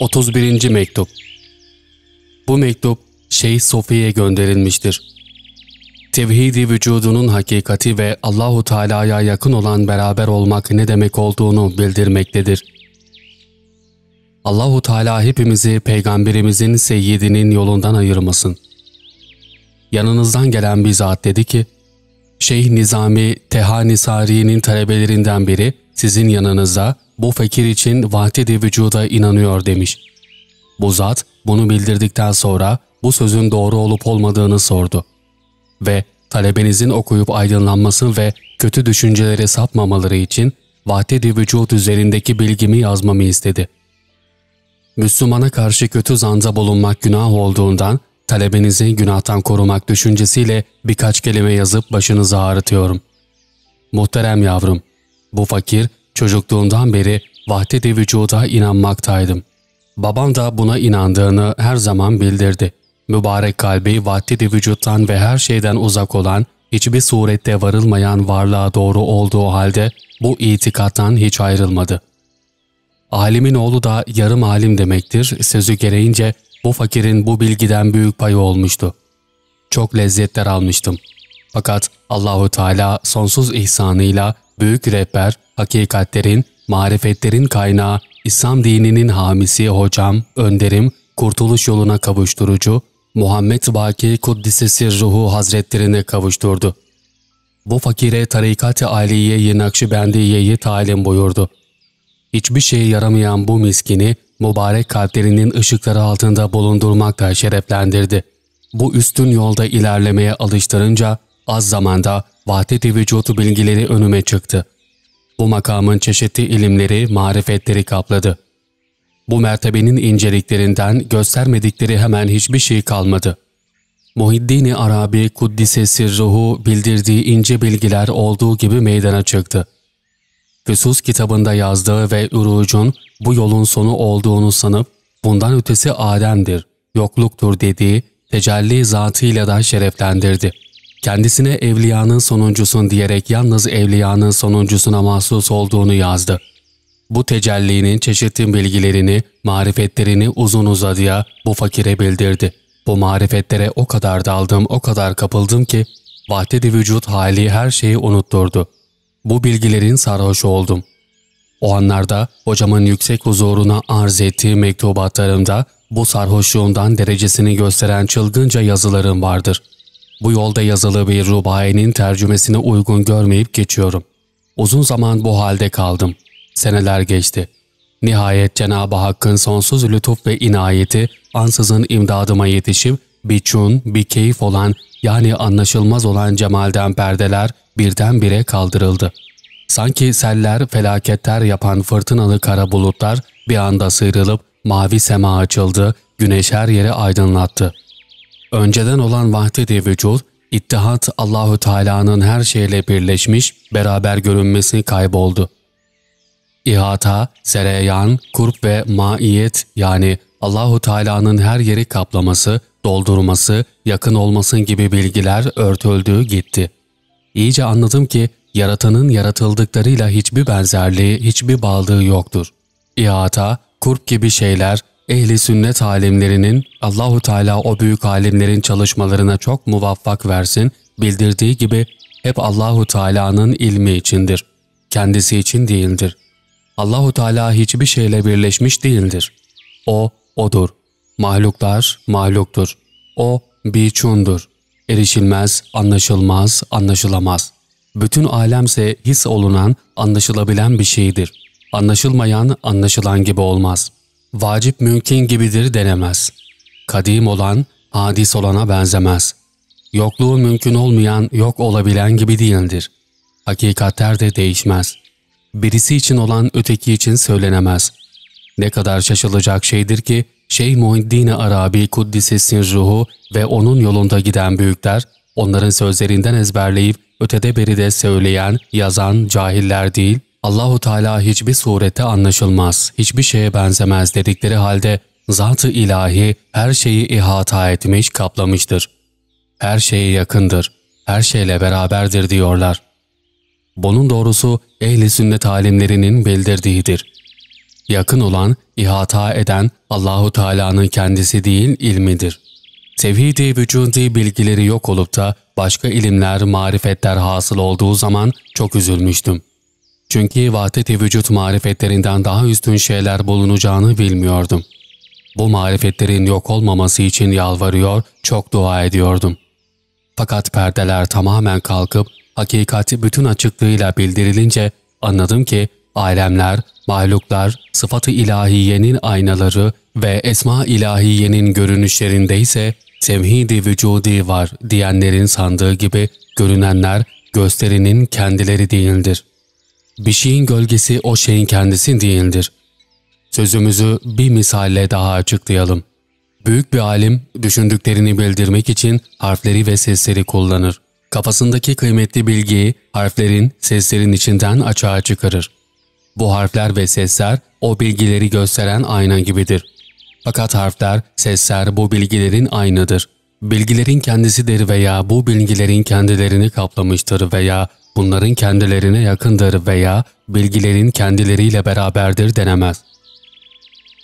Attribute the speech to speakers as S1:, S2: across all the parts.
S1: 31. Mektup Bu mektup Şeyh Sofi'ye gönderilmiştir. Tevhidi vücudunun hakikati ve Allahu Teala'ya yakın olan beraber olmak ne demek olduğunu bildirmektedir. Allahu Teala hepimizi peygamberimizin seyyidinin yolundan ayırmasın. Yanınızdan gelen bir zat dedi ki, Şeyh Nizami Tehani Sari'nin talebelerinden biri sizin yanınızda bu fakir için vahdet-i vücuda inanıyor demiş. Bu zat bunu bildirdikten sonra bu sözün doğru olup olmadığını sordu. Ve talebenizin okuyup aydınlanması ve kötü düşüncelere sapmamaları için vahdet-i vücud üzerindeki bilgimi yazmamı istedi. Müslümana karşı kötü zanda bulunmak günah olduğundan talebenizi günahtan korumak düşüncesiyle birkaç kelime yazıp başınızı ağrıtıyorum. Muhterem yavrum, bu fakir çocukluğundan beri vahdet-i vücuda inanmaktaydım. Babam da buna inandığını her zaman bildirdi. Mübarek kalbi vahdet-i vücuttan ve her şeyden uzak olan, hiçbir surette varılmayan varlığa doğru olduğu halde bu itikattan hiç ayrılmadı. Alimin oğlu da yarım alim demektir sözü gereğince bu fakirin bu bilgiden büyük payı olmuştu. Çok lezzetler almıştım. Fakat Allahu Teala sonsuz ihsanıyla büyük rehber, hakikatlerin, marifetlerin kaynağı, İslam dininin hamisi hocam, önderim, kurtuluş yoluna kavuşturucu, Muhammed Baki Kuddisesi Ruhu Hazretlerine kavuşturdu. Bu fakire tarikat-ı Aliye-i Nakşibendiye'yi talim buyurdu. Hiçbir şeye yaramayan bu miskini mübarek kalplerinin ışıkları altında bulundurmakla şereflendirdi. Bu üstün yolda ilerlemeye alıştırınca az zamanda vahdet-i vücudu bilgileri önüme çıktı. Bu makamın çeşitli ilimleri, marifetleri kapladı. Bu mertebenin inceliklerinden göstermedikleri hemen hiçbir şey kalmadı. Muhiddin-i Arabi Kuddise Sirruhu bildirdiği ince bilgiler olduğu gibi meydana çıktı. Füsus kitabında yazdığı ve Urucun bu yolun sonu olduğunu sanıp bundan ötesi Adem'dir, yokluktur dediği tecelli zatıyla da şereflendirdi. Kendisine evliyanın sonuncusun diyerek yalnız evliyanın sonuncusuna mahsus olduğunu yazdı. Bu tecellinin çeşitli bilgilerini, marifetlerini uzun uzadıya bu fakire bildirdi. Bu marifetlere o kadar daldım, o kadar kapıldım ki vahdet-i vücut hali her şeyi unutturdu. Bu bilgilerin sarhoş oldum. O anlarda hocamın yüksek huzuruna arz ettiği mektubatlarımda bu sarhoşluğundan derecesini gösteren çılgınca yazılarım vardır. Bu yolda yazılı bir rubayenin tercümesine uygun görmeyip geçiyorum. Uzun zaman bu halde kaldım. Seneler geçti. Nihayet Cenab-ı Hakk'ın sonsuz lütuf ve inayeti ansızın imdadıma yetişip bir çun, bir keyif olan yani anlaşılmaz olan cemalden perdeler birdenbire kaldırıldı. Sanki seller, felaketler yapan fırtınalı kara bulutlar bir anda sıyrılıp mavi sema açıldı, güneş her yeri aydınlattı. Önceden olan vahdet-i vücut, ittihat Allahü Teala'nın her şeyle birleşmiş, beraber görünmesi kayboldu. İhata, sereyan, kurp ve maiyet yani Allahu Teala'nın her yeri kaplaması, doldurması, yakın olması gibi bilgiler örtüldü gitti. İyice anladım ki yaratanın yaratıldıklarıyla hiçbir benzerliği, hiçbir bağlılığı yoktur. İhata, kurp gibi şeyler ehli sünnet alimlerinin Allahu Teala o büyük alimlerin çalışmalarına çok muvaffak versin bildirdiği gibi hep Allahu Teala'nın ilmi içindir. Kendisi için değildir. Allahu Teala hiçbir şeyle birleşmiş değildir. O odur. Mahluklar mahluktur. O biçundur. Erişilmez, anlaşılmaz, anlaşılamaz. Bütün alemse his olunan, anlaşılabilen bir şeydir. Anlaşılmayan, anlaşılan gibi olmaz. Vacip mümkün gibidir denemez. Kadim olan, hadis olana benzemez. Yokluğu mümkün olmayan, yok olabilen gibi değildir. Hakikatler de değişmez. Birisi için olan öteki için söylenemez. Ne kadar şaşılacak şeydir ki, Şeyh Muhiddin Arabi Kuddises'in ruhu ve onun yolunda giden büyükler, onların sözlerinden ezberleyip ötede beride söyleyen, yazan cahiller değil, Allahu Teala hiçbir surette anlaşılmaz, hiçbir şeye benzemez dedikleri halde zat-ı ilahi her şeyi ihata etmiş, kaplamıştır. Her şeye yakındır, her şeyle beraberdir diyorlar. Bunun doğrusu ehli sünnet alimlerinin bildirdiğidir. yakın olan, ihata eden Allahu Teala'nın kendisi değil ilmidir. Tevhid-i vücudi bilgileri yok olup da başka ilimler, marifetler hasıl olduğu zaman çok üzülmüştüm. Çünkü vahdet-i vücut marifetlerinden daha üstün şeyler bulunacağını bilmiyordum. Bu marifetlerin yok olmaması için yalvarıyor, çok dua ediyordum. Fakat perdeler tamamen kalkıp hakikati bütün açıklığıyla bildirilince anladım ki alemler, mahluklar, sıfatı ilahiyenin aynaları ve esma ilahiyenin görünüşlerinde ise tevhid-i vücudi var diyenlerin sandığı gibi görünenler gösterinin kendileri değildir. Bir şeyin gölgesi o şeyin kendisi değildir. Sözümüzü bir misalle daha açıklayalım. Büyük bir alim düşündüklerini bildirmek için harfleri ve sesleri kullanır. Kafasındaki kıymetli bilgiyi harflerin, seslerin içinden açığa çıkarır. Bu harfler ve sesler o bilgileri gösteren ayna gibidir. Fakat harfler, sesler bu bilgilerin aynıdır. Bilgilerin kendisidir veya bu bilgilerin kendilerini kaplamıştır veya bunların kendilerine yakındır veya bilgilerin kendileriyle beraberdir denemez.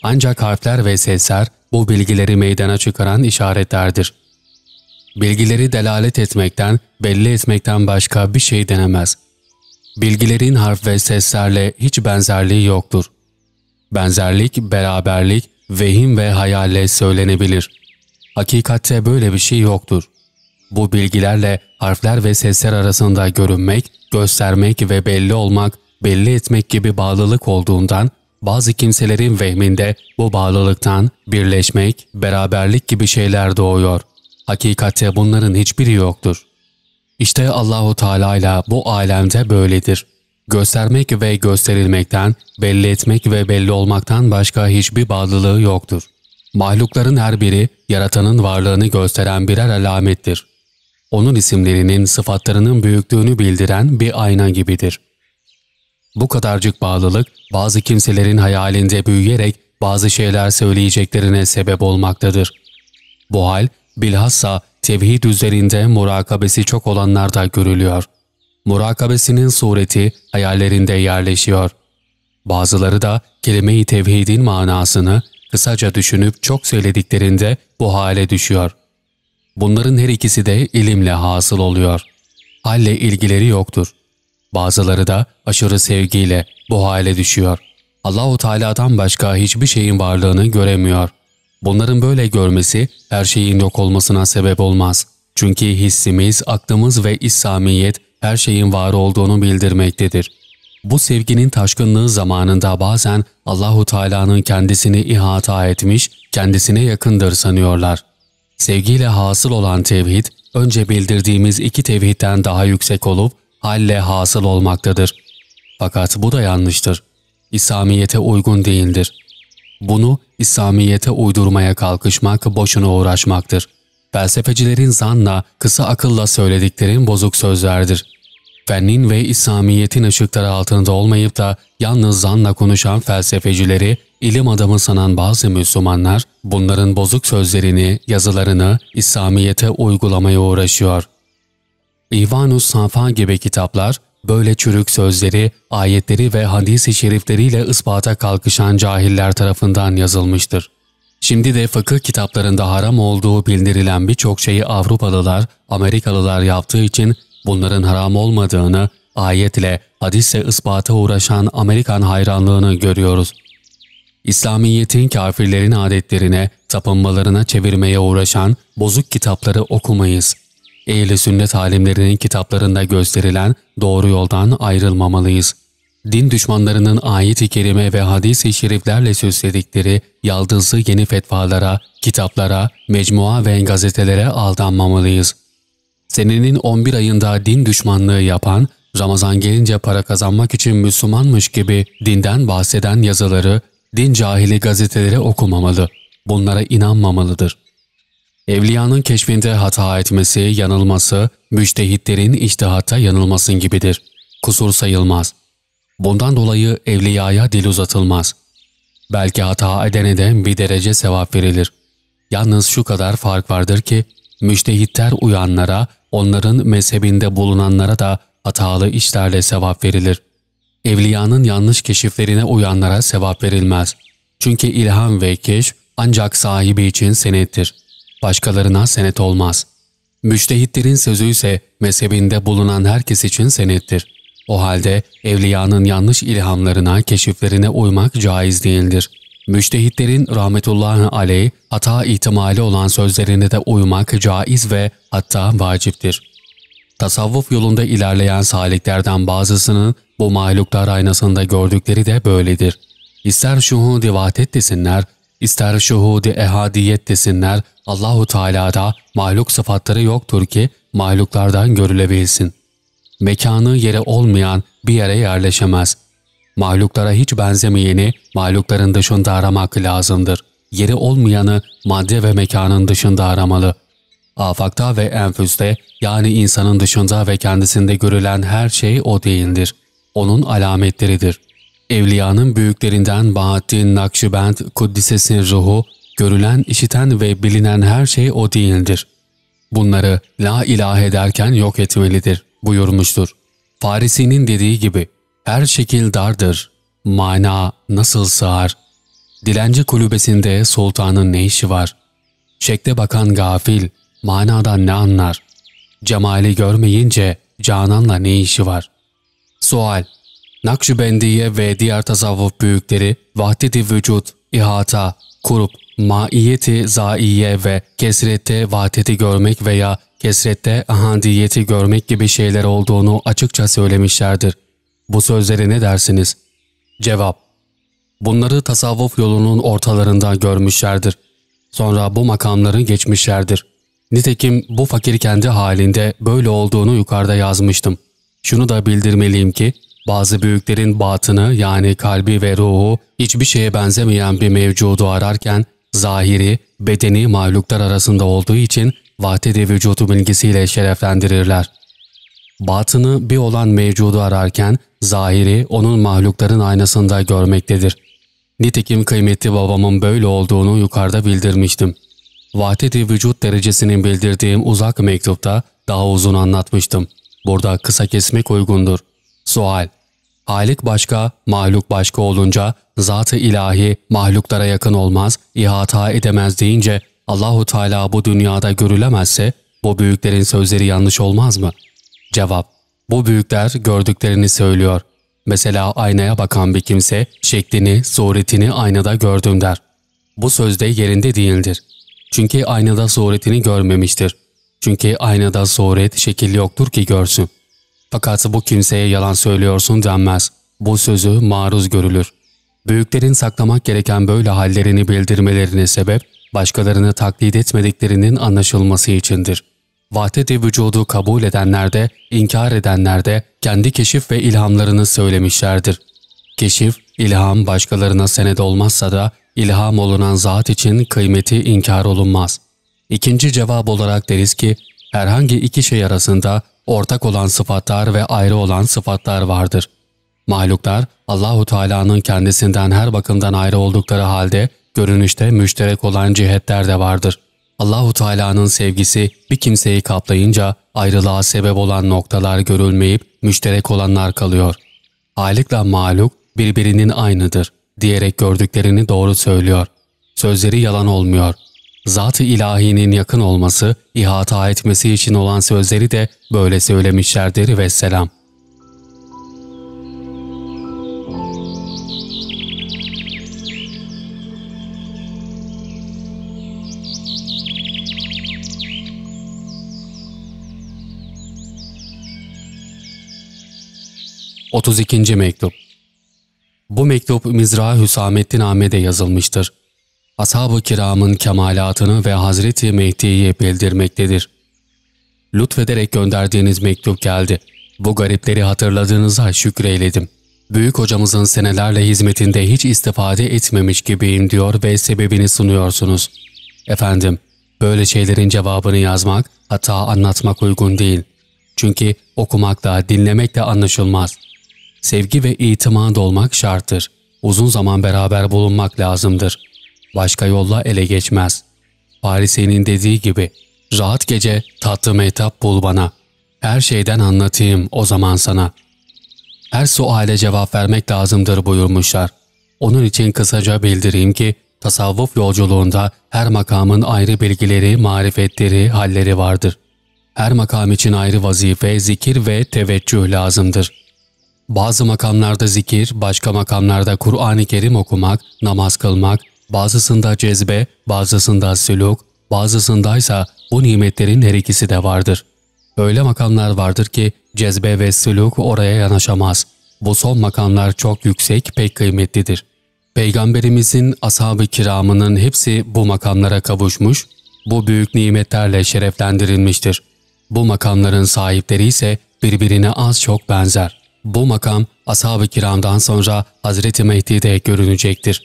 S1: Ancak harfler ve sesler bu bilgileri meydana çıkaran işaretlerdir. Bilgileri delalet etmekten, belli etmekten başka bir şey denemez. Bilgilerin harf ve seslerle hiç benzerliği yoktur. Benzerlik, beraberlik, vehim ve hayalle söylenebilir. Hakikatte böyle bir şey yoktur. Bu bilgilerle harfler ve sesler arasında görünmek, göstermek ve belli olmak, belli etmek gibi bağlılık olduğundan bazı kimselerin vehminde bu bağlılıktan birleşmek, beraberlik gibi şeyler doğuyor. Hakikatte bunların hiçbiri yoktur. İşte Allahu Teala ile bu alemde böyledir. Göstermek ve gösterilmekten, belli etmek ve belli olmaktan başka hiçbir bağlılığı yoktur. Mahlukların her biri yaratanın varlığını gösteren birer alamettir. Onun isimlerinin sıfatlarının büyüklüğünü bildiren bir ayna gibidir. Bu kadarcık bağlılık bazı kimselerin hayalinde büyüyerek bazı şeyler söyleyeceklerine sebep olmaktadır. Bu hal bilhassa tevhid üzerinde murakabesi çok olanlarda görülüyor. Murakabesinin sureti hayallerinde yerleşiyor. Bazıları da kelime-i tevhidin manasını kısaca düşünüp çok söylediklerinde bu hale düşüyor. Bunların her ikisi de ilimle hasıl oluyor. Halle ilgileri yoktur. Bazıları da aşırı sevgiyle bu hale düşüyor. Allahu Teala'dan başka hiçbir şeyin varlığını göremiyor. Bunların böyle görmesi her şeyin yok olmasına sebep olmaz. Çünkü hissimiz, aklımız ve İslamiyet her şeyin var olduğunu bildirmektedir. Bu sevginin taşkınlığı zamanında bazen Allahu Teala'nın kendisini ihata etmiş, kendisine yakındır sanıyorlar. Sevgiyle hasıl olan tevhid, önce bildirdiğimiz iki tevhidden daha yüksek olup halle hasıl olmaktadır. Fakat bu da yanlıştır. İslamiyete uygun değildir. Bunu İslamiyete uydurmaya kalkışmak boşuna uğraşmaktır. Felsefecilerin zanla, kısa akılla söylediklerin bozuk sözlerdir. Fennin ve İslamiyet'in ışıkları altında olmayıp da yalnız zanla konuşan felsefecileri ilim adamı sanan bazı Müslümanlar bunların bozuk sözlerini, yazılarını İslamiyet'e uygulamaya uğraşıyor. İvanus Safa gibi kitaplar böyle çürük sözleri, ayetleri ve hadis-i şerifleriyle ispata kalkışan cahiller tarafından yazılmıştır. Şimdi de fıkıh kitaplarında haram olduğu bildirilen birçok şeyi Avrupalılar, Amerikalılar yaptığı için bunların haram olmadığını, ayetle, hadisle ispata uğraşan Amerikan hayranlığını görüyoruz. İslamiyet'in kafirlerin adetlerine, tapınmalarına çevirmeye uğraşan bozuk kitapları okumayız.'' Ehl-i sünnet alimlerinin kitaplarında gösterilen doğru yoldan ayrılmamalıyız. Din düşmanlarının ayet-i kerime ve hadis-i şeriflerle süsledikleri yaldızlı yeni fetvalara, kitaplara, mecmua ve gazetelere aldanmamalıyız. Senenin 11 ayında din düşmanlığı yapan, Ramazan gelince para kazanmak için Müslümanmış gibi dinden bahseden yazıları, din cahili gazeteleri okumamalı, bunlara inanmamalıdır. Evliyanın keşfinde hata etmesi, yanılması, müştehitlerin iştihatta yanılmasın gibidir. Kusur sayılmaz. Bundan dolayı evliyaya dil uzatılmaz. Belki hata edene de bir derece sevap verilir. Yalnız şu kadar fark vardır ki, müştehitler uyanlara, onların mezhebinde bulunanlara da hatalı işlerle sevap verilir. Evliyanın yanlış keşiflerine uyanlara sevap verilmez. Çünkü ilham ve keşf ancak sahibi için senettir. Başkalarına senet olmaz. Müştehitlerin sözü ise mezhebinde bulunan herkes için senettir. O halde evliyanın yanlış ilhamlarına, keşiflerine uymak caiz değildir. Müştehitlerin rahmetullahi aleyh hata ihtimali olan sözlerine de uymak caiz ve hatta vaciptir. Tasavvuf yolunda ilerleyen saliklerden bazısının bu mahluklar aynasında gördükleri de böyledir. İster şuhud-i vahdet desinler, ister şuhud-i ehadiyet desinler, Allahu Teala'da mahluk sıfatları yoktur ki mahluklardan görülebilsin. Mekanı yere olmayan bir yere yerleşemez. Mahluklara hiç benzemeyeni mahlukların dışında aramak lazımdır. Yeri olmayanı madde ve mekanın dışında aramalı. Afakta ve enfüste yani insanın dışında ve kendisinde görülen her şey o değildir. Onun alametleridir. Evliyanın büyüklerinden Bahattin Nakşibend Kuddises'in ruhu, görülen, işiten ve bilinen her şey o değildir. Bunları la ilahe derken yok etmelidir buyurmuştur. Farisi'nin dediği gibi her şekil dardır, mana nasıl sığar? Dilenci kulübesinde sultanın ne işi var? Şekle bakan gafil, manadan ne anlar? Cemali görmeyince cananla ne işi var? Sual Nakşibendiye ve diğer tasavvuf büyükleri vahdet-i vücut, ihata, kurup, maiyeti zaiye ve kesrette vahdeti görmek veya kesrette ahadiyeti görmek gibi şeyler olduğunu açıkça söylemişlerdir. Bu sözleri ne dersiniz? Cevap Bunları tasavvuf yolunun ortalarında görmüşlerdir. Sonra bu makamları geçmişlerdir. Nitekim bu fakir kendi halinde böyle olduğunu yukarıda yazmıştım. Şunu da bildirmeliyim ki, bazı büyüklerin batını yani kalbi ve ruhu hiçbir şeye benzemeyen bir mevcudu ararken, zahiri, bedeni mahluklar arasında olduğu için vahdet-i vücudu bilgisiyle şereflendirirler. Batını bir olan mevcudu ararken, zahiri onun mahlukların aynasında görmektedir. Nitekim kıymetli babamın böyle olduğunu yukarıda bildirmiştim. Vahdet-i vücut derecesinin bildirdiğim uzak mektupta daha uzun anlatmıştım. Burada kısa kesmek uygundur. Sual Halik başka, mahluk başka olunca zat-ı ilahi mahluklara yakın olmaz, ihata edemez deyince Allahu Teala bu dünyada görülemezse bu büyüklerin sözleri yanlış olmaz mı? Cevap Bu büyükler gördüklerini söylüyor. Mesela aynaya bakan bir kimse şeklini, suretini aynada gördüm der. Bu sözde yerinde değildir. Çünkü aynada suretini görmemiştir. Çünkü aynada suret, şekil yoktur ki görsün. Fakat bu kimseye yalan söylüyorsun denmez. Bu sözü maruz görülür. Büyüklerin saklamak gereken böyle hallerini bildirmelerine sebep, başkalarını taklit etmediklerinin anlaşılması içindir. Vahdet-i vücudu kabul edenler de, inkar edenler de kendi keşif ve ilhamlarını söylemişlerdir. Keşif, ilham başkalarına sened olmazsa da ilham olunan zat için kıymeti inkar olunmaz. İkinci cevap olarak deriz ki, herhangi iki şey arasında ortak olan sıfatlar ve ayrı olan sıfatlar vardır. Mahluklar Allahu Teala'nın kendisinden her bakımdan ayrı oldukları halde görünüşte müşterek olan cihetler de vardır. Allahu Teala'nın sevgisi bir kimseyi kaplayınca ayrılığa sebep olan noktalar görülmeyip müşterek olanlar kalıyor. Halikla maluk birbirinin aynıdır diyerek gördüklerini doğru söylüyor. Sözleri yalan olmuyor. Zat-ı ilahinin yakın olması, ihata etmesi için olan sözleri de böyle söylemişlerdir ve selam. 32. Mektup Bu mektup Mizra Hüsamettin Ahmet'e yazılmıştır. Ashab-ı kiramın kemalatını ve Hazreti Mehdi'yi bildirmektedir. Lütfederek gönderdiğiniz mektup geldi. Bu garipleri hatırladığınıza şükreyledim. Büyük hocamızın senelerle hizmetinde hiç istifade etmemiş gibiyim diyor ve sebebini sunuyorsunuz. Efendim, böyle şeylerin cevabını yazmak, hatta anlatmak uygun değil. Çünkü okumakla, dinlemekle anlaşılmaz sevgi ve itimat olmak şarttır. Uzun zaman beraber bulunmak lazımdır. Başka yolla ele geçmez. Parisi'nin dediği gibi, rahat gece tatlı metap bul bana. Her şeyden anlatayım o zaman sana. her suale cevap vermek lazımdır buyurmuşlar. Onun için kısaca bildireyim ki tasavvuf yolculuğunda her makamın ayrı bilgileri, marifetleri, halleri vardır. Her makam için ayrı vazife, zikir ve teveccüh lazımdır. Bazı makamlarda zikir, başka makamlarda Kur'an-ı Kerim okumak, namaz kılmak, bazısında cezbe, bazısında süluk, bazısındaysa bu nimetlerin her ikisi de vardır. Öyle makamlar vardır ki cezbe ve süluk oraya yanaşamaz. Bu son makamlar çok yüksek, pek kıymetlidir. Peygamberimizin ashab-ı kiramının hepsi bu makamlara kavuşmuş, bu büyük nimetlerle şereflendirilmiştir. Bu makamların sahipleri ise birbirine az çok benzer. Bu makam ashab-ı kiramdan sonra Hazreti Mehdi'de görünecektir.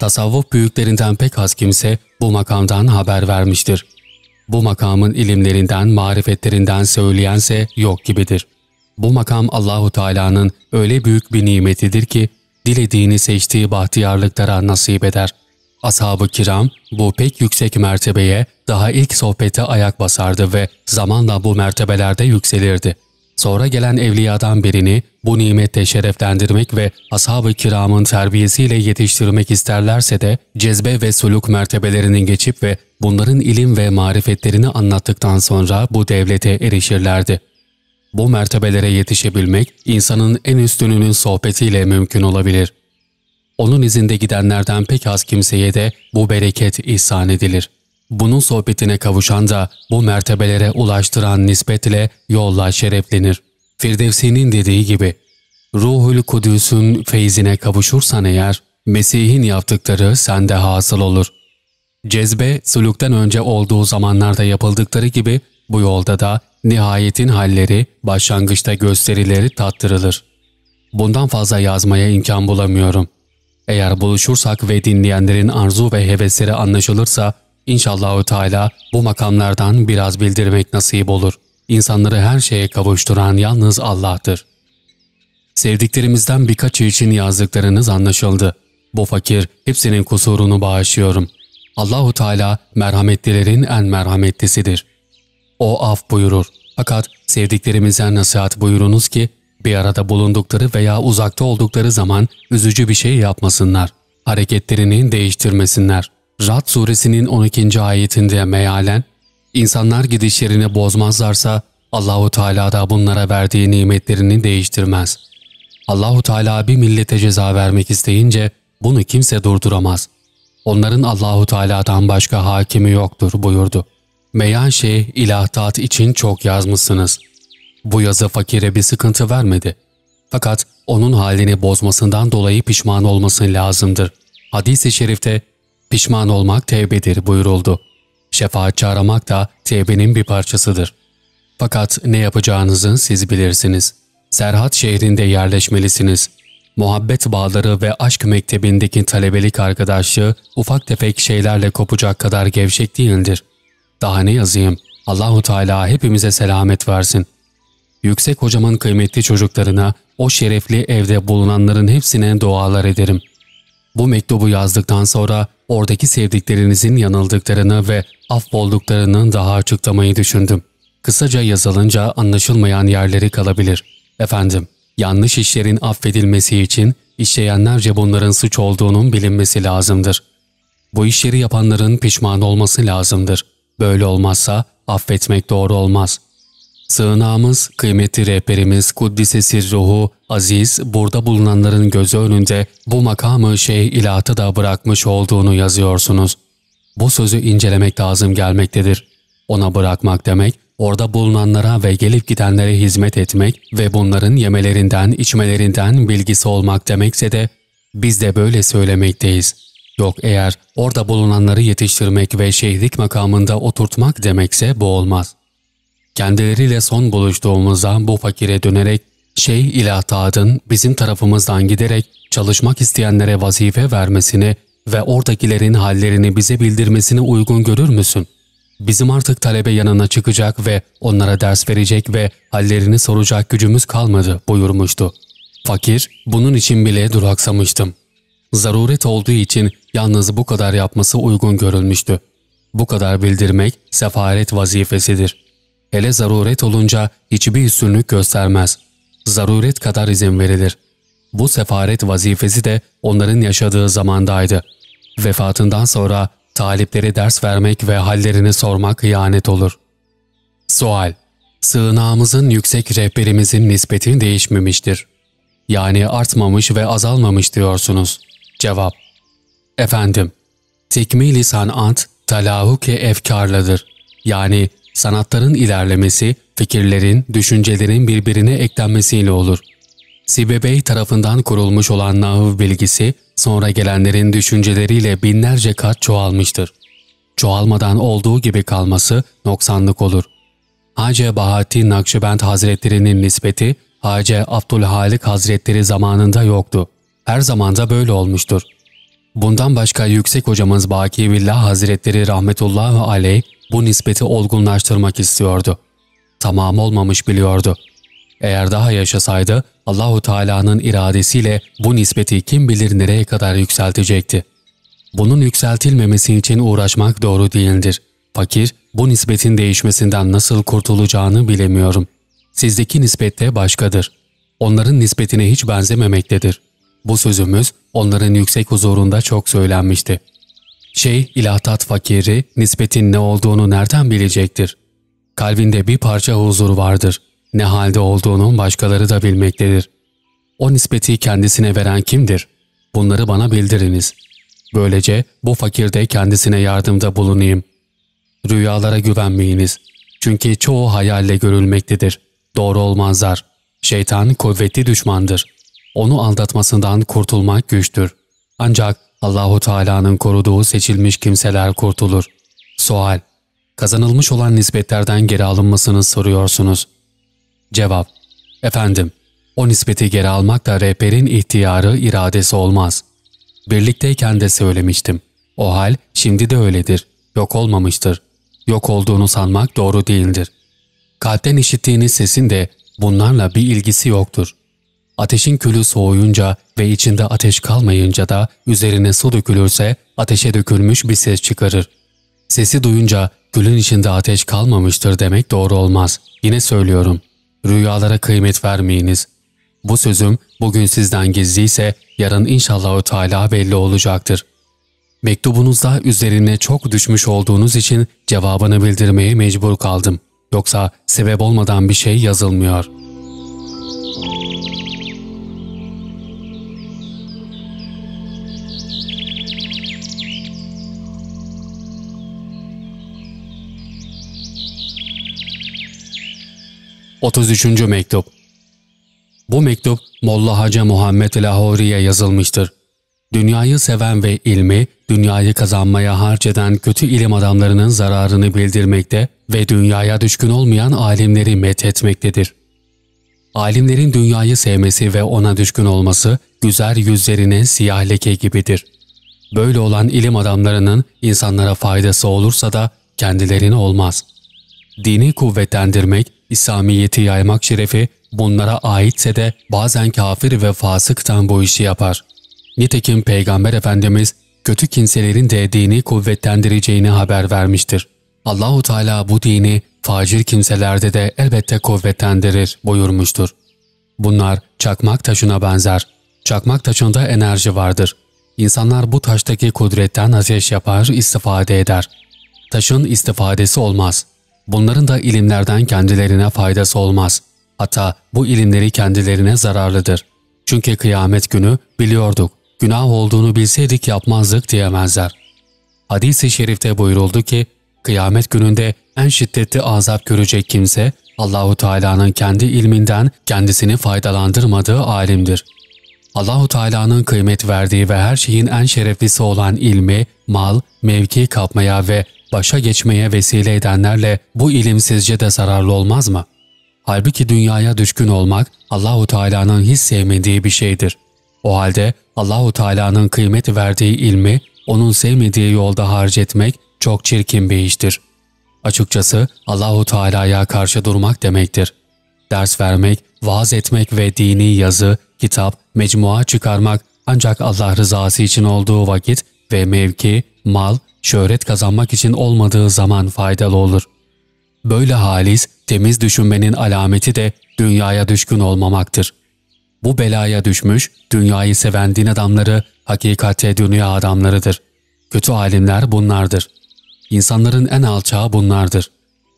S1: Tasavvuf büyüklerinden pek az kimse bu makamdan haber vermiştir. Bu makamın ilimlerinden, marifetlerinden söyleyense yok gibidir. Bu makam Allahu Teala'nın öyle büyük bir nimetidir ki dilediğini seçtiği bahtiyarlıklara nasip eder. Ashab-ı kiram bu pek yüksek mertebeye daha ilk sohbete ayak basardı ve zamanla bu mertebelerde yükselirdi. Sonra gelen evliyadan birini bu nimette şereflendirmek ve ashab-ı kiramın terbiyesiyle yetiştirmek isterlerse de cezbe ve suluk mertebelerinin geçip ve bunların ilim ve marifetlerini anlattıktan sonra bu devlete erişirlerdi. Bu mertebelere yetişebilmek insanın en üstününün sohbetiyle mümkün olabilir. Onun izinde gidenlerden pek az kimseye de bu bereket ihsan edilir. Bunun sohbetine kavuşan da bu mertebelere ulaştıran nispetle yolla şereflenir. Firdevsi'nin dediği gibi, Ruhul Kudüs'ün feyzine kavuşursan eğer, Mesih'in yaptıkları sende hasıl olur. Cezbe, suluktan önce olduğu zamanlarda yapıldıkları gibi bu yolda da nihayetin halleri başlangıçta gösterileri tattırılır. Bundan fazla yazmaya imkan bulamıyorum. Eğer buluşursak ve dinleyenlerin arzu ve hevesleri anlaşılırsa İnşallahü Teala bu makamlardan biraz bildirmek nasip olur. İnsanları her şeye kavuşturan yalnız Allah'tır. Sevdiklerimizden birkaçı için yazdıklarınız anlaşıldı. Bu fakir hepsinin kusurunu bağışlıyorum. Allahu Teala merhametlilerin en merhametlisidir. O af buyurur. Fakat sevdiklerimize nasihat buyurunuz ki bir arada bulundukları veya uzakta oldukları zaman üzücü bir şey yapmasınlar. Hareketlerini değiştirmesinler. Rad suresinin 12. ayetinde mealen, insanlar gidişlerini bozmazlarsa Allahu Teala da bunlara verdiği nimetlerini değiştirmez. Allahu Teala bir millete ceza vermek isteyince bunu kimse durduramaz. Onların Allahu Teala'dan başka hakimi yoktur buyurdu. Meyan şey ilahtat için çok yazmışsınız. Bu yazı fakire bir sıkıntı vermedi. Fakat onun halini bozmasından dolayı pişman olmasın lazımdır. Hadis-i şerifte Pişman olmak tevbedir buyuruldu. Şefaatçi aramak da tevbenin bir parçasıdır. Fakat ne yapacağınızı siz bilirsiniz. Serhat şehrinde yerleşmelisiniz. Muhabbet bağları ve aşk mektebindeki talebelik arkadaşlığı ufak tefek şeylerle kopacak kadar gevşek değildir. Daha ne yazayım? Allahu Teala hepimize selamet versin. Yüksek hocamın kıymetli çocuklarına, o şerefli evde bulunanların hepsine dualar ederim. Bu mektubu yazdıktan sonra oradaki sevdiklerinizin yanıldıklarını ve affolduklarını daha açıklamayı düşündüm. Kısaca yazılınca anlaşılmayan yerleri kalabilir. Efendim, yanlış işlerin affedilmesi için işleyenlerce bunların suç olduğunun bilinmesi lazımdır. Bu işleri yapanların pişman olması lazımdır. Böyle olmazsa affetmek doğru olmaz.'' Sığınağımız, kıymetli rehberimiz Kuddise Sirruhu, Aziz, burada bulunanların gözü önünde bu makamı şey ilatı da bırakmış olduğunu yazıyorsunuz. Bu sözü incelemek lazım gelmektedir. Ona bırakmak demek, orada bulunanlara ve gelip gidenlere hizmet etmek ve bunların yemelerinden, içmelerinden bilgisi olmak demekse de biz de böyle söylemekteyiz. Yok eğer orada bulunanları yetiştirmek ve şehirlik makamında oturtmak demekse bu olmaz. Kendileriyle son buluştuğumuzda bu fakire dönerek şey ilahtadın bizim tarafımızdan giderek çalışmak isteyenlere vazife vermesini ve oradakilerin hallerini bize bildirmesini uygun görür müsün? Bizim artık talebe yanına çıkacak ve onlara ders verecek ve hallerini soracak gücümüz kalmadı buyurmuştu. Fakir, bunun için bile duraksamıştım. Zaruret olduğu için yalnız bu kadar yapması uygun görülmüştü. Bu kadar bildirmek sefaret vazifesidir. Hele zaruret olunca hiçbir üstünlük göstermez. Zaruret kadar izin verilir. Bu sefaret vazifesi de onların yaşadığı zamandaydı. Vefatından sonra talipleri ders vermek ve hallerini sormak ihanet olur. Sual Sığınağımızın yüksek rehberimizin nispeti değişmemiştir. Yani artmamış ve azalmamış diyorsunuz. Cevap Efendim, tekmili sanat talahuke efkarladır. Yani sanatların ilerlemesi, fikirlerin, düşüncelerin birbirine eklenmesiyle olur. Sibebey tarafından kurulmuş olan nahiv bilgisi, sonra gelenlerin düşünceleriyle binlerce kat çoğalmıştır. Çoğalmadan olduğu gibi kalması noksanlık olur. Hacı Bahattin Nakşibend Hazretleri'nin nispeti, Hacı Abdülhalik Hazretleri zamanında yoktu. Her zamanda böyle olmuştur. Bundan başka yüksek hocamız Baki Billah Hazretleri rahmetullahi aleyh bu nispeti olgunlaştırmak istiyordu. Tamam olmamış biliyordu. Eğer daha yaşasaydı Allahu Teala'nın iradesiyle bu nispeti kim bilir nereye kadar yükseltecekti. Bunun yükseltilmemesi için uğraşmak doğru değildir. Fakir bu nispetin değişmesinden nasıl kurtulacağını bilemiyorum. Sizdeki nispet de başkadır. Onların nispetine hiç benzememektedir. Bu sözümüz onların yüksek huzurunda çok söylenmişti. Şey ilahtat fakiri nispetin ne olduğunu nereden bilecektir? Kalbinde bir parça huzur vardır. Ne halde olduğunu başkaları da bilmektedir. O nispeti kendisine veren kimdir? Bunları bana bildiriniz. Böylece bu fakirde kendisine yardımda bulunayım. Rüyalara güvenmeyiniz. Çünkü çoğu hayalle görülmektedir. Doğru olmazlar. Şeytan kuvvetli düşmandır. Onu aldatmasından kurtulmak güçtür. Ancak Allahu Teala'nın koruduğu seçilmiş kimseler kurtulur. Sual: Kazanılmış olan nispetlerden geri alınmasını soruyorsunuz. Cevap: Efendim, o nispeti geri almak da rehberin ihtiyarı, iradesi olmaz. Birlikteyken de söylemiştim. O hal şimdi de öyledir. Yok olmamıştır. Yok olduğunu sanmak doğru değildir. Kalpten işittiğiniz sesin de bunlarla bir ilgisi yoktur. Ateşin külü soğuyunca ve içinde ateş kalmayınca da üzerine su dökülürse ateşe dökülmüş bir ses çıkarır. Sesi duyunca külün içinde ateş kalmamıştır demek doğru olmaz. Yine söylüyorum. Rüyalara kıymet vermeyiniz. Bu sözüm bugün sizden gizliyse yarın inşallah Teala belli olacaktır. Mektubunuzda üzerine çok düşmüş olduğunuz için cevabını bildirmeye mecbur kaldım. Yoksa sebep olmadan bir şey yazılmıyor.'' 33. Mektup Bu mektup Molla Hacı Muhammed Lahori'ye yazılmıştır. Dünyayı seven ve ilmi, dünyayı kazanmaya harceden kötü ilim adamlarının zararını bildirmekte ve dünyaya düşkün olmayan alimleri methetmektedir. Alimlerin dünyayı sevmesi ve ona düşkün olması, güzel yüzlerine siyah leke gibidir. Böyle olan ilim adamlarının insanlara faydası olursa da kendilerine olmaz. Dini kuvvetlendirmek, İslamiyet'i yaymak şerefi bunlara aitse de bazen kafir ve fasıktan bu işi yapar. Nitekim Peygamber Efendimiz kötü kimselerin de dini kuvvetlendireceğini haber vermiştir. Allahu Teala bu dini facir kimselerde de elbette kuvvetlendirir buyurmuştur. Bunlar çakmak taşına benzer. Çakmak taşında enerji vardır. İnsanlar bu taştaki kudretten ateş yapar, istifade eder. Taşın istifadesi olmaz. Bunların da ilimlerden kendilerine faydası olmaz. Hatta bu ilimleri kendilerine zararlıdır. Çünkü kıyamet günü biliyorduk, günah olduğunu bilseydik yapmazdık diyemezler. Hadis-i şerifte buyuruldu ki, kıyamet gününde en şiddetli azap görecek kimse, Allahu Teala'nın kendi ilminden kendisini faydalandırmadığı alimdir. Allahu Teala'nın kıymet verdiği ve her şeyin en şereflisi olan ilmi, mal, mevki kapmaya ve başa geçmeye vesile edenlerle bu ilim sizce de zararlı olmaz mı? Halbuki dünyaya düşkün olmak Allahu Teala'nın hiç sevmediği bir şeydir. O halde Allahu Teala'nın kıymet verdiği ilmi onun sevmediği yolda harcetmek çok çirkin bir iştir. Açıkçası Allahu Teala'ya karşı durmak demektir. Ders vermek, vaaz etmek ve dini yazı, kitap, mecmua çıkarmak ancak Allah rızası için olduğu vakit ve mevki, mal, şöhret kazanmak için olmadığı zaman faydalı olur. Böyle halis, temiz düşünmenin alameti de dünyaya düşkün olmamaktır. Bu belaya düşmüş, dünyayı seven din adamları hakikatte dünya adamlarıdır. Kötü alimler bunlardır. İnsanların en alçağı bunlardır.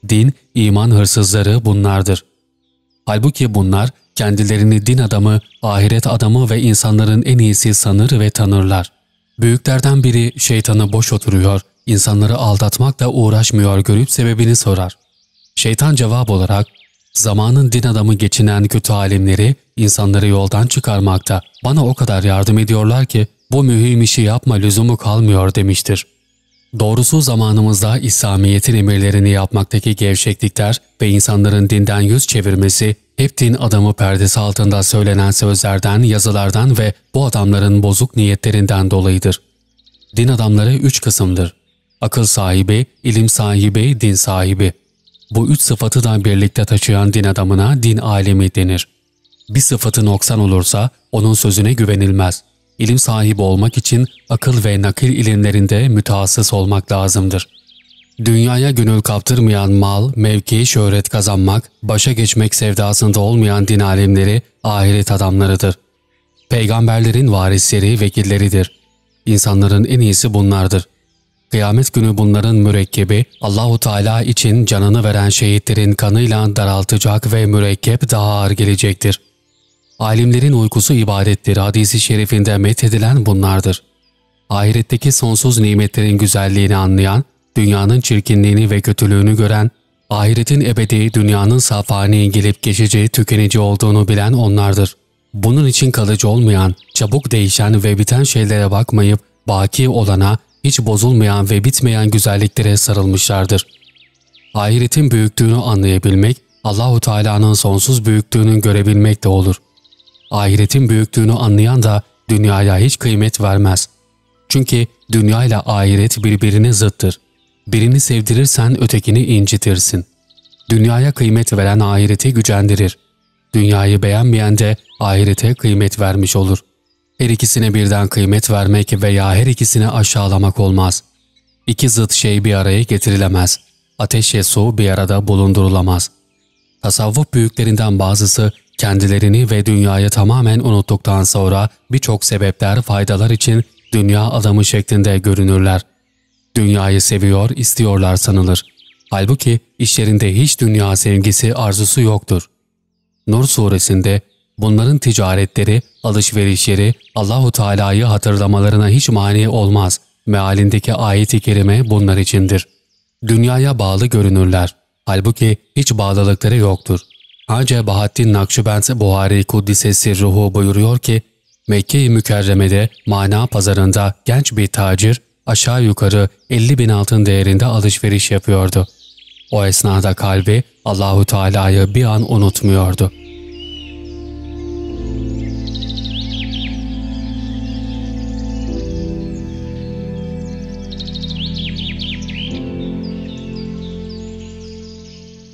S1: Din, iman hırsızları bunlardır. Halbuki bunlar kendilerini din adamı, ahiret adamı ve insanların en iyisi sanır ve tanırlar. Büyüklerden biri şeytanı boş oturuyor, insanları aldatmakla uğraşmıyor görüp sebebini sorar. Şeytan cevap olarak, zamanın din adamı geçinen kötü alimleri insanları yoldan çıkarmakta bana o kadar yardım ediyorlar ki bu mühim işi yapma lüzumu kalmıyor demiştir. Doğrusu zamanımızda İslamiyet'in emirlerini yapmaktaki gevşeklikler ve insanların dinden yüz çevirmesi hep din adamı perdesi altında söylenen sözlerden, yazılardan ve bu adamların bozuk niyetlerinden dolayıdır. Din adamları üç kısımdır. Akıl sahibi, ilim sahibi, din sahibi. Bu üç sıfatı da birlikte taşıyan din adamına din alemi denir. Bir sıfatı noksan olursa onun sözüne güvenilmez. İlim sahibi olmak için akıl ve nakil ilimlerinde mütehassıs olmak lazımdır. Dünyaya gönül kaptırmayan mal, mevki, şöhret kazanmak, başa geçmek sevdasında olmayan din alimleri ahiret adamlarıdır. Peygamberlerin varisleri, vekilleridir. İnsanların en iyisi bunlardır. Kıyamet günü bunların mürekkebi Allahu Teala için canını veren şehitlerin kanıyla daraltacak ve mürekkep daha ağır gelecektir. Alimlerin uykusu ibadettir hadisi şerifinde methedilen bunlardır. Ahiretteki sonsuz nimetlerin güzelliğini anlayan, dünyanın çirkinliğini ve kötülüğünü gören, ahiretin ebedi dünyanın safani gelip geçici tükenici olduğunu bilen onlardır. Bunun için kalıcı olmayan, çabuk değişen ve biten şeylere bakmayıp baki olana, hiç bozulmayan ve bitmeyen güzelliklere sarılmışlardır. Ahiretin büyüklüğünü anlayabilmek, Allahu Teala'nın sonsuz büyüklüğünü görebilmek de olur. Ahiretin büyüklüğünü anlayan da dünyaya hiç kıymet vermez. Çünkü dünya ile ahiret birbirine zıttır. Birini sevdirirsen ötekini incitirsin. Dünyaya kıymet veren ahireti gücendirir. Dünyayı beğenmeyen de ahirete kıymet vermiş olur. Her ikisine birden kıymet vermek veya her ikisini aşağılamak olmaz. İki zıt şey bir araya getirilemez. Ateşle su bir arada bulundurulamaz. Tasavvuf büyüklerinden bazısı kendilerini ve dünyayı tamamen unuttuktan sonra birçok sebepler, faydalar için dünya adamı şeklinde görünürler. Dünyayı seviyor, istiyorlar sanılır. Halbuki işlerinde hiç dünya sevgisi, arzusu yoktur. Nur suresinde bunların ticaretleri, alışverişleri Allahu Teala'yı hatırlamalarına hiç mani olmaz. Mealindeki ayet-i kerime bunlar içindir. Dünyaya bağlı görünürler. Halbuki hiç bağlılıkları yoktur. Hacı Bahattin Nakşibend Buhari Kuddisesi Ruhu buyuruyor ki, Mekke-i Mükerreme'de mana pazarında genç bir tacir aşağı yukarı 50 bin altın değerinde alışveriş yapıyordu. O esnada kalbi Allahu Teala'yı bir an unutmuyordu.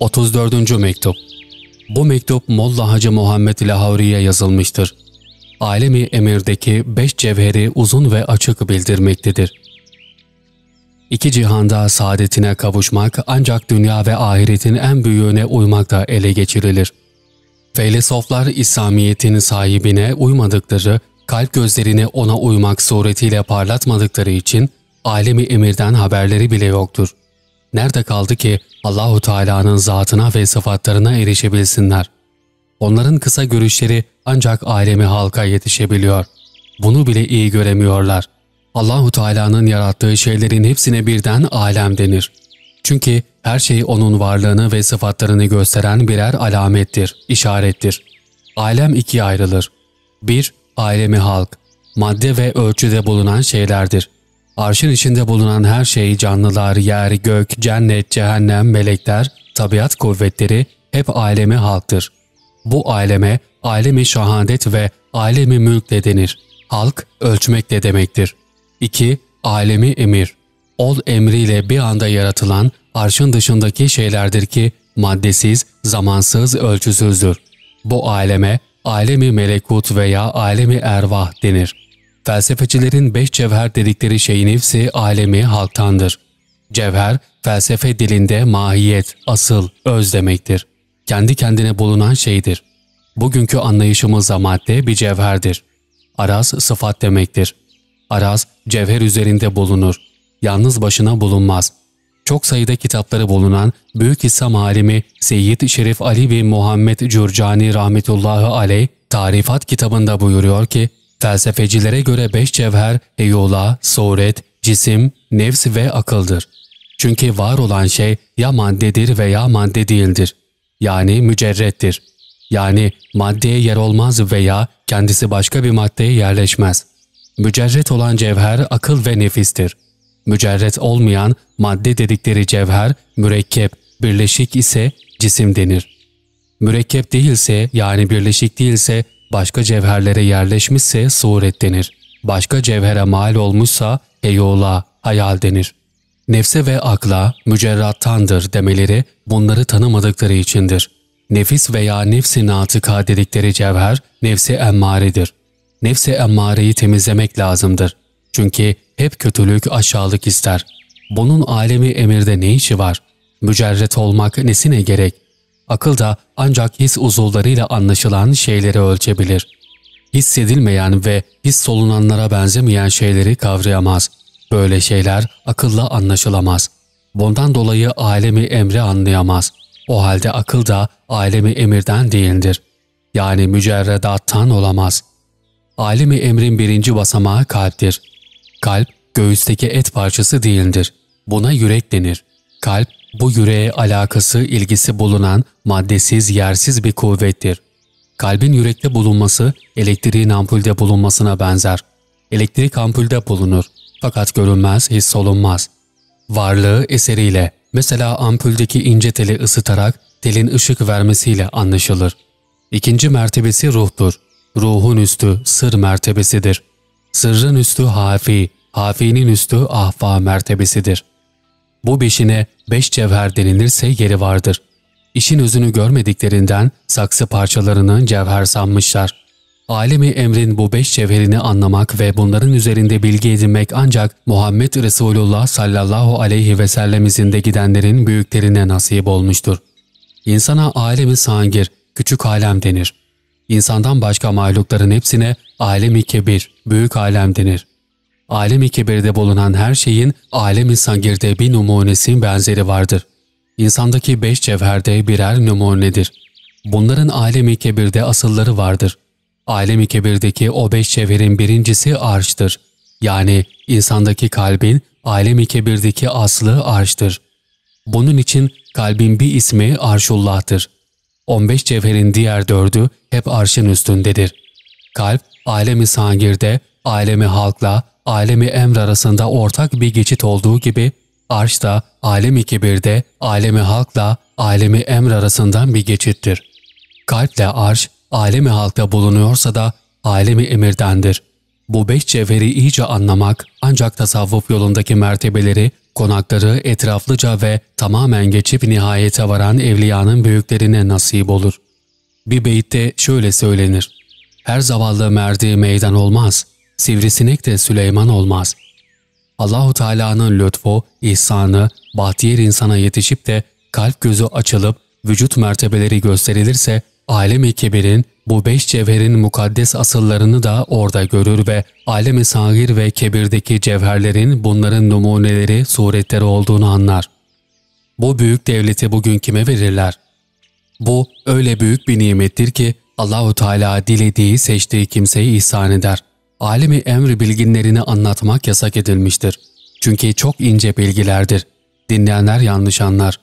S1: Otuz dördüncü Mektup Bu mektup Molla Hacı Muhammed Lahavri'ye yazılmıştır. Alemi Emir'deki beş cevheri uzun ve açık bildirmektedir. İki cihanda saadetine kavuşmak ancak dünya ve ahiretin en büyüğüne uymakla ele geçirilir. Feylesoflar İslamiyet'in sahibine uymadıkları, kalp gözlerini ona uymak suretiyle parlatmadıkları için alemi emirden haberleri bile yoktur. Nerede kaldı ki Allahu Teala'nın zatına ve sıfatlarına erişebilsinler? Onların kısa görüşleri ancak alemi halka yetişebiliyor. Bunu bile iyi göremiyorlar. Allahu Teala'nın yarattığı şeylerin hepsine birden alem denir. Çünkü her şey onun varlığını ve sıfatlarını gösteren birer alamettir, işarettir. Alem ikiye ayrılır. 1. Alemi halk, madde ve ölçüde bulunan şeylerdir. Arşın içinde bulunan her şey canlılar, yer, gök, cennet, cehennem, melekler, tabiat kuvvetleri hep alemi halktır. Bu aleme alemi şahadet ve alemi mülk de denir. Halk ölçmek de demektir. 2. Alemi emir. Ol emriyle bir anda yaratılan arşın dışındaki şeylerdir ki maddesiz, zamansız, ölçüsüzdür. Bu aleme alemi melekut veya alemi ervah denir. Felsefecilerin beş cevher dedikleri şeyin hepsi alemi halktandır. Cevher, felsefe dilinde mahiyet, asıl, öz demektir. kendi kendine bulunan şeydir. Bugünkü anlayışımızda madde bir cevherdir. Araz sıfat demektir. Araz cevher üzerinde bulunur. Yalnız başına bulunmaz. Çok sayıda kitapları bulunan Büyük İslam alimi Seyyid Şerif Ali bin Muhammed Cürcani rahmetullahi aleyh tarifat kitabında buyuruyor ki, felsefecilere göre beş cevher, eyula, suret, cisim, nefs ve akıldır. Çünkü var olan şey ya maddedir veya madde değildir. Yani mücerrettir. Yani maddeye yer olmaz veya kendisi başka bir maddeye yerleşmez. Mücerret olan cevher akıl ve nefistir. Mücerret olmayan madde dedikleri cevher mürekkep, birleşik ise cisim denir. Mürekkep değilse yani birleşik değilse başka cevherlere yerleşmişse suret denir. Başka cevhere mal olmuşsa eyula, hayal denir. Nefse ve akla mücerrattandır demeleri bunları tanımadıkları içindir. Nefis veya nefsi natıka dedikleri cevher nefsi emmaredir. Nefsi emmareyi temizlemek lazımdır. Çünkü hep kötülük aşağılık ister. Bunun alemi emirde ne işi var? Mücerret olmak nesine gerek? Akıl da ancak his uzuvlarıyla anlaşılan şeyleri ölçebilir. Hissedilmeyen ve his solunanlara benzemeyen şeyleri kavrayamaz. Böyle şeyler akılla anlaşılamaz. Bundan dolayı alemi emri anlayamaz. O halde akıl da alemi emirden değildir. Yani mücerredattan olamaz. Alemi emrin birinci basamağı kalptir. Kalp, göğüsteki et parçası değildir. Buna yürek denir. Kalp, bu yüreğe alakası, ilgisi bulunan maddesiz, yersiz bir kuvvettir. Kalbin yürekte bulunması, elektriğin ampulde bulunmasına benzer. Elektrik ampulde bulunur, fakat görünmez, hissolunmaz. Varlığı eseriyle, mesela ampuldeki ince teli ısıtarak telin ışık vermesiyle anlaşılır. İkinci mertebesi ruhtur. Ruhun üstü sır mertebesidir. Sırrın üstü hafi, hafinin üstü ahfa mertebesidir. Bu beşine beş cevher denilirse yeri vardır. İşin özünü görmediklerinden saksı parçalarını cevher sanmışlar. Alemi emrin bu beş cevherini anlamak ve bunların üzerinde bilgi edinmek ancak Muhammed Resulullah sallallahu aleyhi ve sellem izinde gidenlerin büyüklerine nasip olmuştur. İnsana alemi sangir, küçük alem denir. İnsandan başka mahlukların hepsine alemi kebir, büyük alem denir. Alemi kebirde bulunan her şeyin alemi sangirde bir numunesin benzeri vardır. İnsandaki beş cevherde birer numunedir. Bunların alemi kebirde asılları vardır. Alemi kebirdeki o beş cevherin birincisi arştır. Yani insandaki kalbin alemi kebirdeki aslı arştır. Bunun için kalbin bir ismi Arşullah'tır. 15 cevherin diğer dördü hep arşın üstündedir. Kalp, alemi sangirde, alemi halkla, alemi emr arasında ortak bir geçit olduğu gibi, arş da alemi kibirde, alemi halkla, alemi emr arasından bir geçittir. Kalple arş, alemi halkta bulunuyorsa da alemi emirdendir. Bu beş cevheri iyice anlamak ancak tasavvuf yolundaki mertebeleri, konakları etraflıca ve tamamen geçip nihayete varan evliyanın büyüklerine nasip olur. Bir beyitte şöyle söylenir. Her zavallı merdi meydan olmaz, sivrisinek de Süleyman olmaz. Allahu Teala'nın lütfu, ihsanı, bahtiyar insana yetişip de kalp gözü açılıp vücut mertebeleri gösterilirse alem-i kebirin bu beş cevherin mukaddes asıllarını da orada görür ve alem-i sagir ve kebirdeki cevherlerin bunların numuneleri, suretleri olduğunu anlar. Bu büyük devleti bugün kime verirler? Bu öyle büyük bir nimettir ki Allahu Teala dilediği, seçtiği kimseyi ihsan eder. Alemi emri bilginlerini anlatmak yasak edilmiştir. Çünkü çok ince bilgilerdir. Dinleyenler yanlış anlar.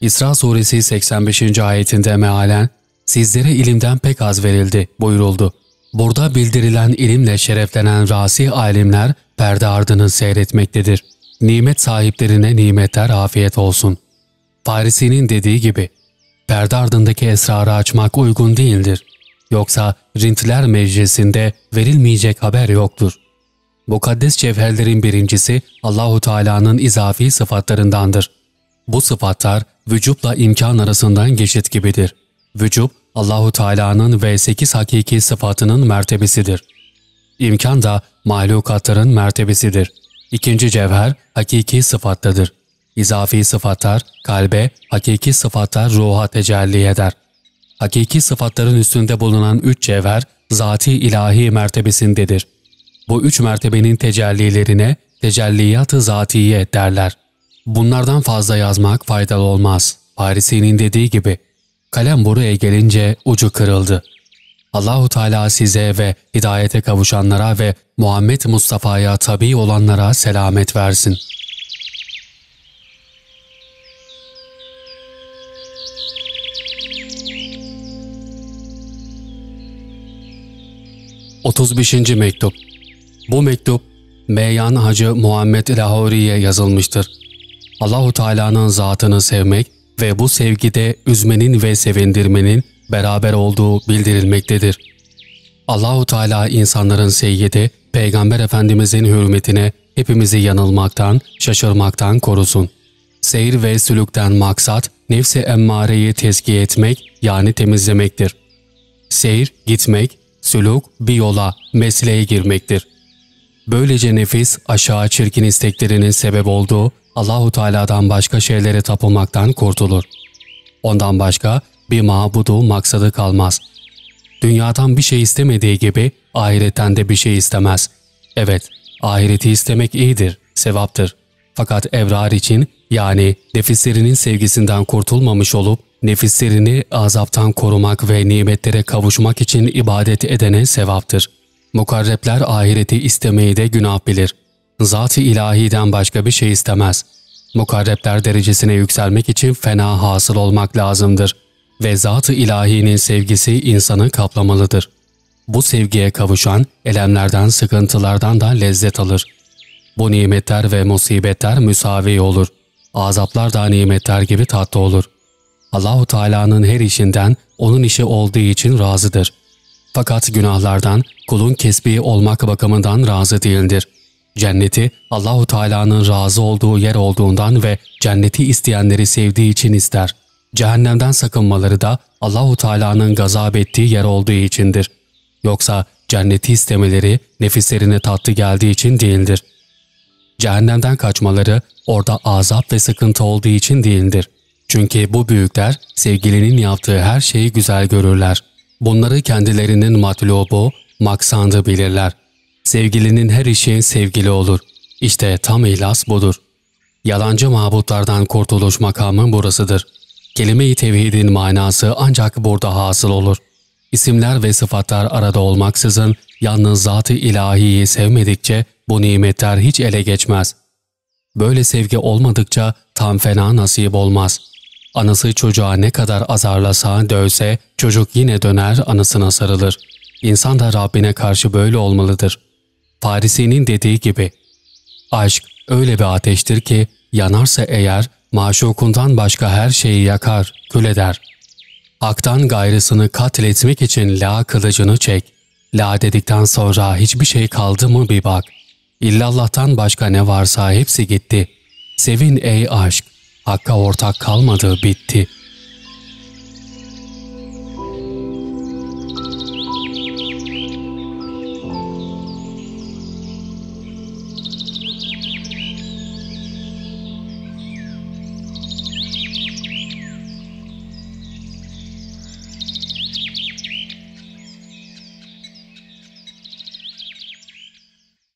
S1: İsra suresi 85. ayetinde mealen sizlere ilimden pek az verildi buyuruldu. Burada bildirilen ilimle şereflenen rasi alimler perde ardını seyretmektedir. Nimet sahiplerine nimetler afiyet olsun. Farisi'nin dediği gibi, perde ardındaki esrarı açmak uygun değildir. Yoksa rintler meclisinde verilmeyecek haber yoktur. Mukaddes cevherlerin birincisi Allahu Teala'nın izafi sıfatlarındandır. Bu sıfatlar vücupla imkan arasından geçit gibidir. Vücub, Allahu Teala'nın ve sekiz hakiki sıfatının mertebesidir. İmkan da mahlukatların mertebesidir. İkinci cevher hakiki sıfattadır. İzafi sıfatlar kalbe, hakiki sıfatlar ruha tecelli eder. Hakiki sıfatların üstünde bulunan üç cevher, zati ilahi mertebesindedir. Bu üç mertebenin tecellilerine tecelliyat-ı zatiye derler. Bunlardan fazla yazmak faydalı olmaz. Parisi'nin dediği gibi, kalem buraya gelince ucu kırıldı. Allahu Teala size ve hidayete kavuşanlara ve Muhammed Mustafa'ya tabi olanlara selamet versin. Otuz beşinci mektup Bu mektup Meyan Hacı Muhammed Lahori'ye yazılmıştır. Allahu Teala'nın zatını sevmek ve bu sevgide üzmenin ve sevindirmenin beraber olduğu bildirilmektedir. Allahu Teala insanların seyyidi, Peygamber Efendimizin hürmetine hepimizi yanılmaktan, şaşırmaktan korusun. Seyir ve sülükten maksat, nefsi emmareyi tezkiye etmek yani temizlemektir. Seyir, gitmek, sülük bir yola, mesleğe girmektir. Böylece nefis aşağı çirkin isteklerinin sebep olduğu Allahu Teala'dan başka şeylere tapılmaktan kurtulur. Ondan başka bir mabudu maksadı kalmaz. Dünyadan bir şey istemediği gibi ahiretten de bir şey istemez. Evet, ahireti istemek iyidir, sevaptır. Fakat evrar için yani nefislerinin sevgisinden kurtulmamış olup nefislerini azaptan korumak ve nimetlere kavuşmak için ibadet edene sevaptır. Mukarrepler ahireti istemeyi de günah bilir. Zat-ı ilahiden başka bir şey istemez. Mukarrepler derecesine yükselmek için fena hasıl olmak lazımdır ve Zat-ı ilahinin sevgisi insanı kaplamalıdır. Bu sevgiye kavuşan elemlerden, sıkıntılardan da lezzet alır. Bu nimetler ve musibetler müsavi olur. Azaplar da nimetler gibi tatlı olur. Allahu Teala'nın her işinden onun işi olduğu için razıdır. Fakat günahlardan kulun kesbi olmak bakımından razı değildir. Cenneti Allahu Teala'nın razı olduğu yer olduğundan ve cenneti isteyenleri sevdiği için ister. Cehennemden sakınmaları da Allahu Teala'nın gazap ettiği yer olduğu içindir. Yoksa cenneti istemeleri nefislerine tatlı geldiği için değildir. Cehennemden kaçmaları orada azap ve sıkıntı olduğu için değildir. Çünkü bu büyükler sevgilinin yaptığı her şeyi güzel görürler. Bunları kendilerinin matlubu, maksandı bilirler. Sevgilinin her işi sevgili olur. İşte tam ihlas budur. Yalancı mabutlardan kurtuluş makamı burasıdır. Kelime-i tevhidin manası ancak burada hasıl olur. İsimler ve sıfatlar arada olmaksızın yalnız zat-ı ilahiyi sevmedikçe bu nimetler hiç ele geçmez. Böyle sevgi olmadıkça tam fena nasip olmaz. Anası çocuğa ne kadar azarlasa, dövse, çocuk yine döner anısına sarılır. İnsan da Rabbine karşı böyle olmalıdır. Farisi'nin dediği gibi, Aşk öyle bir ateştir ki yanarsa eğer maşukundan başka her şeyi yakar, kül eder. Hak'tan gayrısını katletmek için la kılıcını çek. La dedikten sonra hiçbir şey kaldı mı bir bak. İllallah'tan başka ne varsa hepsi gitti. Sevin ey aşk, Hakka ortak kalmadı bitti.''